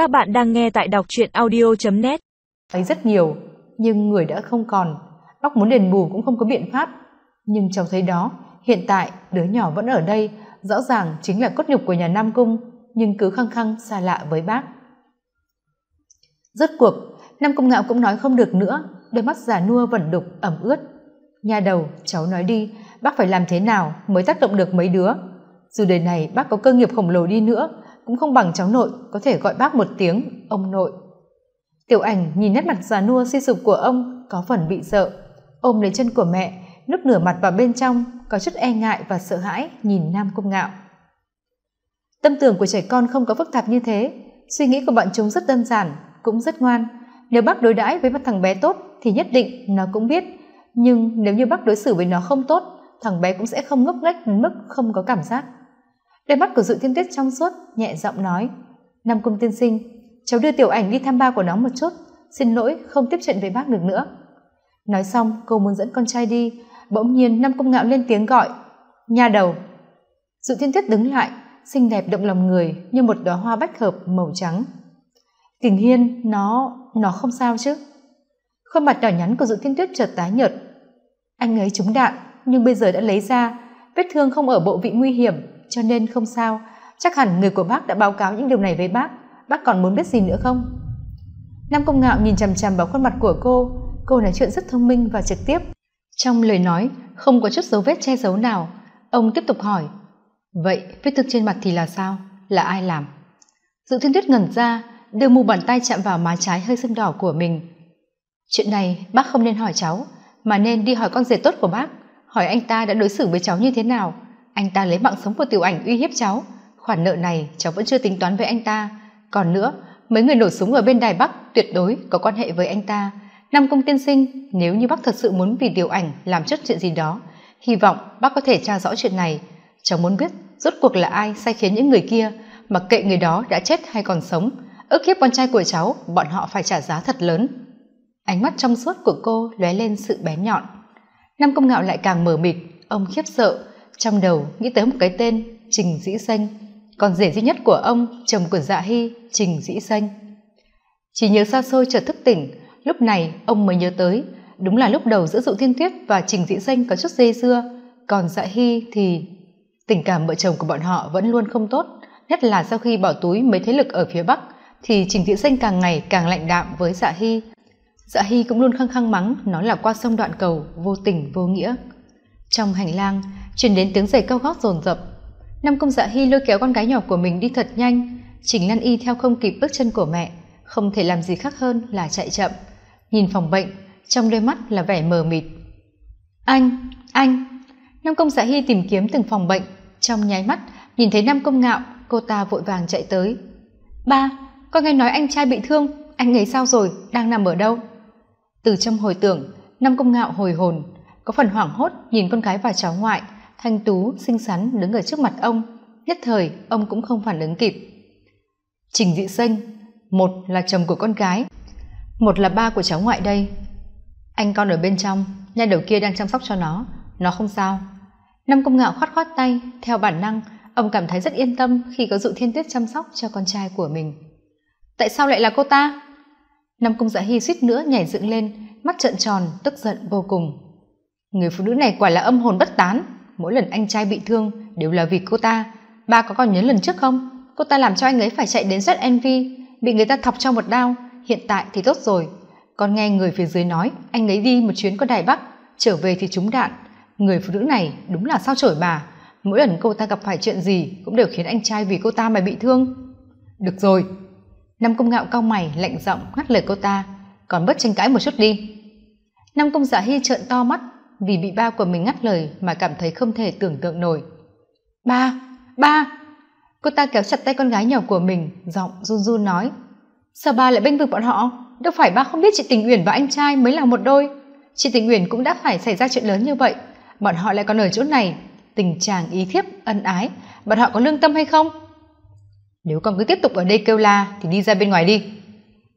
Các bạn đang nghe tại đọc truyện audio.net Ấy rất nhiều, nhưng người đã không còn. Bác muốn đền bù cũng không có biện pháp. Nhưng cháu thấy đó, hiện tại đứa nhỏ vẫn ở đây, rõ ràng chính là cốt nhục của nhà Nam Cung, nhưng cứ khăng khăng xa lạ với bác. Rốt cuộc, Nam Cung Ngạo cũng nói không được nữa, đôi mắt già nua vẩn đục, ẩm ướt. Nhà đầu, cháu nói đi, bác phải làm thế nào mới tác động được mấy đứa? Dù đời này bác có cơ nghiệp khổng lồ đi nữa, cũng không bằng cháu nội, có thể gọi bác một tiếng, ông nội. Tiểu ảnh nhìn nét mặt già nua suy sụp của ông, có phần bị sợ. Ôm lấy chân của mẹ, núp nửa mặt vào bên trong, có chút e ngại và sợ hãi nhìn nam công ngạo. Tâm tưởng của trẻ con không có phức tạp như thế. Suy nghĩ của bọn chúng rất đơn giản, cũng rất ngoan. Nếu bác đối đãi với một thằng bé tốt thì nhất định nó cũng biết. Nhưng nếu như bác đối xử với nó không tốt, thằng bé cũng sẽ không ngốc nghếch đến mức không có cảm giác đôi mắt của dự thiên tuyết trong suốt, nhẹ giọng nói, nam cung tiên sinh, cháu đưa tiểu ảnh đi thăm ba của nó một chút, xin lỗi, không tiếp chuyện với bác được nữa. Nói xong, cô muốn dẫn con trai đi, bỗng nhiên nam cung ngạo lên tiếng gọi, nha đầu. Dự thiên tuyết đứng lại, xinh đẹp động lòng người như một đóa hoa bách hợp màu trắng. Kình hiên, nó nó không sao chứ? Khuôn mặt đỏ nhắn của dự thiên tuyết chợt tái nhợt. Anh ấy trúng đạn, nhưng bây giờ đã lấy ra, vết thương không ở bộ vị nguy hiểm cho nên không sao. Chắc hẳn người của bác đã báo cáo những điều này với bác. Bác còn muốn biết gì nữa không? Nam công ngạo nhìn chằm chằm vào khuôn mặt của cô. Cô nói chuyện rất thông minh và trực tiếp. Trong lời nói, không có chút dấu vết che giấu nào. Ông tiếp tục hỏi, vậy vết thương trên mặt thì là sao? Là ai làm? Dự thiên tuyết ngẩn ra, đưa mu bàn tay chạm vào má trái hơi sưng đỏ của mình. Chuyện này bác không nên hỏi cháu, mà nên đi hỏi con rể tốt của bác, hỏi anh ta đã đối xử với cháu như thế nào anh ta lấy mạng sống của tiểu ảnh uy hiếp cháu. Khoản nợ này, cháu vẫn chưa tính toán với anh ta. Còn nữa, mấy người nổ súng ở bên đài bắc tuyệt đối có quan hệ với anh ta. Nam công tiên sinh, nếu như bác thật sự muốn vì tiểu ảnh làm chất chuyện gì đó, hy vọng bác có thể tra rõ chuyện này. Cháu muốn biết rốt cuộc là ai sai khiến những người kia mặc kệ người đó đã chết hay còn sống, ức hiếp con trai của cháu, bọn họ phải trả giá thật lớn. Ánh mắt trong suốt của cô lóe lên sự bén nhọn. Nam công ngạo lại càng mờ mịt, ông khiếp sợ trong đầu nghĩ tới một cái tên, trình dĩ xanh. Còn rể duy nhất của ông, chồng của dạ hy, trình dĩ xanh. Chỉ nhớ xa xôi chợt thức tỉnh, lúc này ông mới nhớ tới, đúng là lúc đầu giữa dụ thiên tuyết và trình dĩ xanh có chút dây dưa, còn dạ hy thì tình cảm vợ chồng của bọn họ vẫn luôn không tốt, nhất là sau khi bỏ túi mấy thế lực ở phía bắc, thì trình dĩ xanh càng ngày càng lạnh đạm với dạ hy. Dạ hy cũng luôn khăng khăng mắng, nó là qua sông đoạn cầu, vô tình, vô nghĩa. Trong hành lang chuyển đến tiếng giày cao gót rồn rập năm công dạ hy lôi kéo con gái nhỏ của mình đi thật nhanh. Trình lan y theo không kịp bước chân của mẹ, không thể làm gì khác hơn là chạy chậm. Nhìn phòng bệnh, trong đôi mắt là vẻ mờ mịt. Anh anh. Nam công dạ hy tìm kiếm từng phòng bệnh. Trong nháy mắt, nhìn thấy nam công ngạo, cô ta vội vàng chạy tới. Ba, con nghe nói anh trai bị thương. Anh ấy sao rồi? Đang nằm ở đâu? Từ trong hồi tưởng, nam công ngạo hồi hồn. Có phần hoảng hốt nhìn con gái và cháu ngoại thanh tú xinh xắn đứng ở trước mặt ông. Nhất thời, ông cũng không phản ứng kịp. Trình dị xanh một là chồng của con gái, một là ba của cháu ngoại đây. Anh con ở bên trong nhà đầu kia đang chăm sóc cho nó. Nó không sao. Năm công ngạo khoát khoát tay. Theo bản năng, ông cảm thấy rất yên tâm khi có dụ thiên tuyết chăm sóc cho con trai của mình. Tại sao lại là cô ta? Năm công dạ hy suýt nữa nhảy dựng lên, mắt trợn tròn, tức giận vô cùng. Người phụ nữ này quả là âm hồn bất tán mỗi lần anh trai bị thương đều là vì cô ta. Ba có còn nhớ lần trước không? Cô ta làm cho anh ấy phải chạy đến rất envy, bị người ta thọc cho một đao. Hiện tại thì tốt rồi. Con nghe người phía dưới nói, anh ấy đi một chuyến qua đài bắc, trở về thì trúng đạn. Người phụ nữ này đúng là sao chổi bà. Mỗi lần cô ta gặp phải chuyện gì cũng đều khiến anh trai vì cô ta mà bị thương. Được rồi. Năm công ngạo cao mày, lạnh giọng ngắt lời cô ta. Còn bớt tranh cãi một chút đi. Năm công dạ giả hy trợn to mắt vì bị ba của mình ngắt lời mà cảm thấy không thể tưởng tượng nổi. Ba ba! Cô ta kéo chặt tay con gái nhỏ của mình, giọng run run nói. Sao ba lại bênh vực bọn họ? Đâu phải ba không biết chị tình uyển và anh trai mới là một đôi. Chị tình uyển cũng đã phải xảy ra chuyện lớn như vậy. Bọn họ lại còn ở chỗ này. Tình chàng ý thiếp, ân ái. Bọn họ có lương tâm hay không? Nếu con cứ tiếp tục ở đây kêu la thì đi ra bên ngoài đi.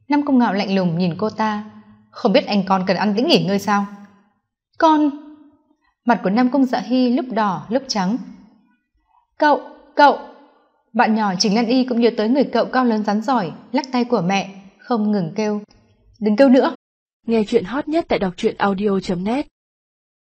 Năm công ngạo lạnh lùng nhìn cô ta. Không biết anh con cần ăn tĩnh nghỉ ngơi sao? Con. Mặt của nam công dạ hy lúc đỏ, lúc trắng. Cậu cậu. Bạn nhỏ trình lan y cũng nhớ tới người cậu cao lớn rắn giỏi, lắc tay của mẹ, không ngừng kêu. Đừng kêu nữa. Nghe chuyện hot nhất tại đọc truyện audio net.